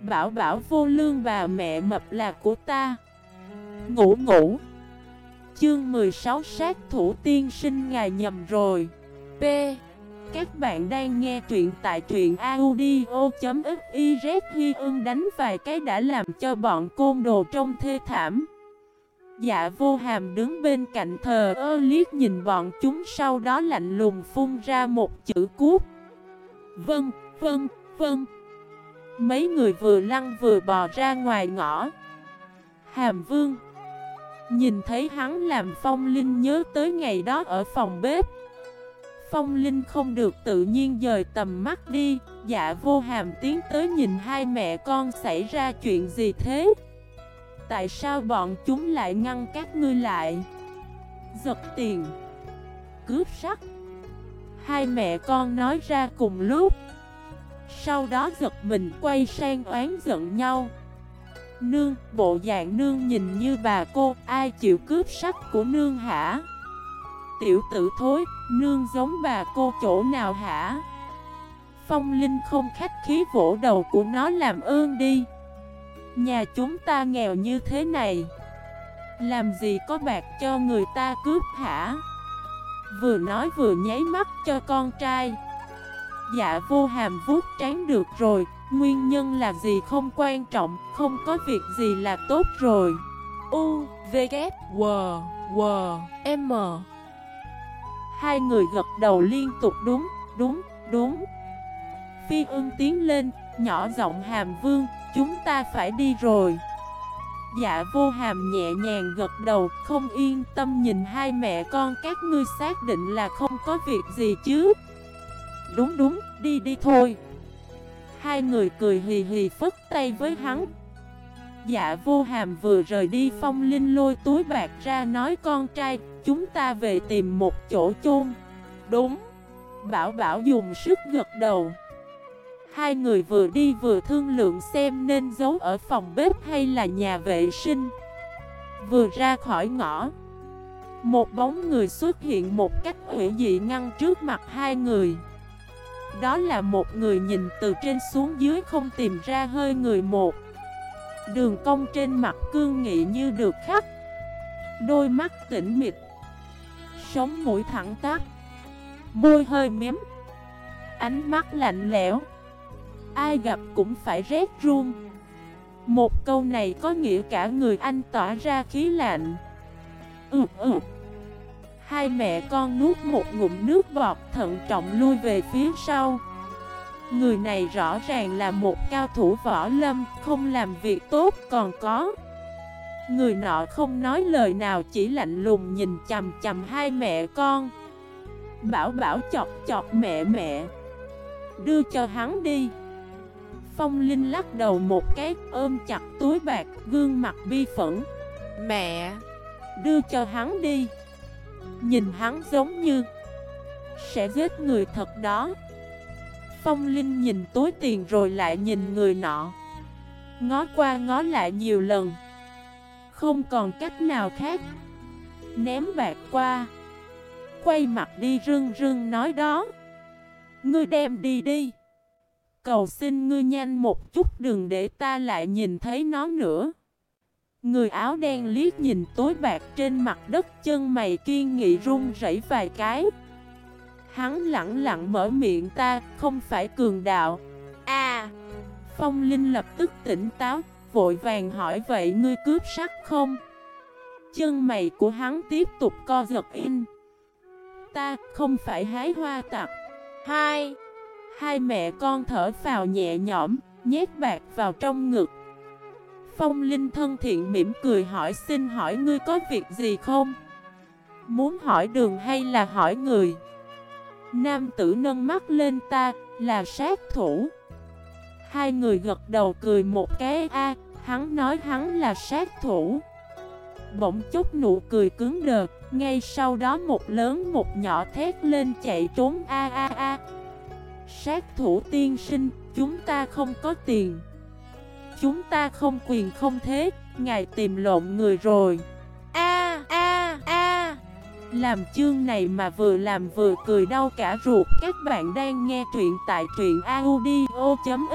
Bảo bảo vô lương bà mẹ mập là của ta. Ngủ ngủ. Chương 16 sát thủ tiên sinh ngài nhầm rồi. P. Các bạn đang nghe truyện tại truyện audio.xyz huy ưng đánh vài cái đã làm cho bọn côn đồ trông thê thảm. Dạ vô hàm đứng bên cạnh thờ ơ liếc nhìn bọn chúng sau đó lạnh lùng phun ra một chữ cút Vâng, vâng, vâng. Mấy người vừa lăn vừa bò ra ngoài ngõ. Hàm vương. Nhìn thấy hắn làm Phong Linh nhớ tới ngày đó ở phòng bếp. Phong Linh không được tự nhiên dời tầm mắt đi. Dạ vô hàm tiến tới nhìn hai mẹ con xảy ra chuyện gì thế? Tại sao bọn chúng lại ngăn các ngươi lại? Giật tiền. Cướp sắt. Hai mẹ con nói ra cùng lúc. Sau đó giật mình quay sang oán giận nhau Nương, bộ dạng nương nhìn như bà cô, ai chịu cướp sắc của nương hả? Tiểu tử thối, nương giống bà cô chỗ nào hả? Phong Linh không khách khí vỗ đầu của nó làm ơn đi Nhà chúng ta nghèo như thế này Làm gì có bạc cho người ta cướp hả? Vừa nói vừa nháy mắt cho con trai Dạ vô hàm vuốt trán được rồi Nguyên nhân là gì không quan trọng Không có việc gì là tốt rồi. U, V, K, W, W, M. Hai người gật đầu liên tục đúng, đúng, đúng. Phi ưng tiến lên, nhỏ giọng hàm vương Chúng ta phải đi rồi. Dạ vô hàm nhẹ nhàng gật đầu Không yên tâm nhìn hai mẹ con các ngươi xác định là không có việc gì chứ. Đúng đúng, đi đi thôi. Hai người cười hì hì phất tay với hắn. Dạ vô hàm vừa rời đi phong linh lôi túi bạc ra nói con trai Chúng ta về tìm một chỗ chôn. Đúng. Bảo bảo dùng sức gật đầu. Hai người vừa đi vừa thương lượng xem nên giấu ở phòng bếp hay là nhà vệ sinh. Vừa ra khỏi ngõ Một bóng người xuất hiện một cách hủy dị ngăn trước mặt hai người. Đó là một người nhìn từ trên xuống dưới không tìm ra hơi người một. Đường cong trên mặt cương nghị như được khắc. Đôi mắt tĩnh mịch. Sống mũi thẳng tắp. Môi hơi mém. Ánh mắt lạnh lẽo. Ai gặp cũng phải rét run. Một câu này có nghĩa cả người anh tỏa ra khí lạnh. Ừ ừ. Hai mẹ con nuốt một ngụm nước bọt thận trọng lui về phía sau. Người này rõ ràng là một cao thủ võ lâm Không làm việc tốt còn có. Người nọ không nói lời nào chỉ lạnh lùng nhìn chầm chầm hai mẹ con. Bảo bảo chọc chọc mẹ mẹ. Đưa cho hắn đi. Phong Linh lắc đầu một cái ôm chặt túi bạc gương mặt bi phẫn. Mẹ! Đưa cho hắn đi Nhìn hắn giống như Sẽ giết người thật đó. Phong Linh nhìn túi tiền rồi lại nhìn người nọ. Ngó qua ngó lại nhiều lần. Không còn cách nào khác. Ném bạc qua. Quay mặt đi rưng rưng nói đó. Ngươi đem đi đi. Cầu xin ngươi nhanh một chút đừng để ta lại nhìn thấy nó nữa. Người áo đen liếc nhìn tối bạc trên mặt đất chân mày kiên nghị run rẩy vài cái. Hắn lặng lặng mở miệng ta, không phải cường đạo. À Phong Linh lập tức tỉnh táo, vội vàng hỏi vậy ngươi cướp sắc không? Chân mày của hắn tiếp tục co giật in. Ta không phải hái hoa tặc. Hai. Hai mẹ con thở vào nhẹ nhõm, nhét bạc vào trong ngực. Phong Linh thân thiện mỉm cười hỏi xin hỏi ngươi có việc gì không? Muốn hỏi đường hay là hỏi người? Nam tử nâng mắt lên ta, là sát thủ. Hai người gật đầu cười một cái a hắn nói hắn là sát thủ. Bỗng chốc nụ cười cứng đờ, ngay sau đó một lớn một nhỏ thét lên chạy trốn a a a. Sát thủ tiên sinh, chúng ta không có tiền Chúng ta không quyền không thế, ngài tìm lộn người rồi. A a a. Làm chương này mà vừa làm vừa cười đau cả ruột. Các bạn đang nghe truyện tại truyện audio.fif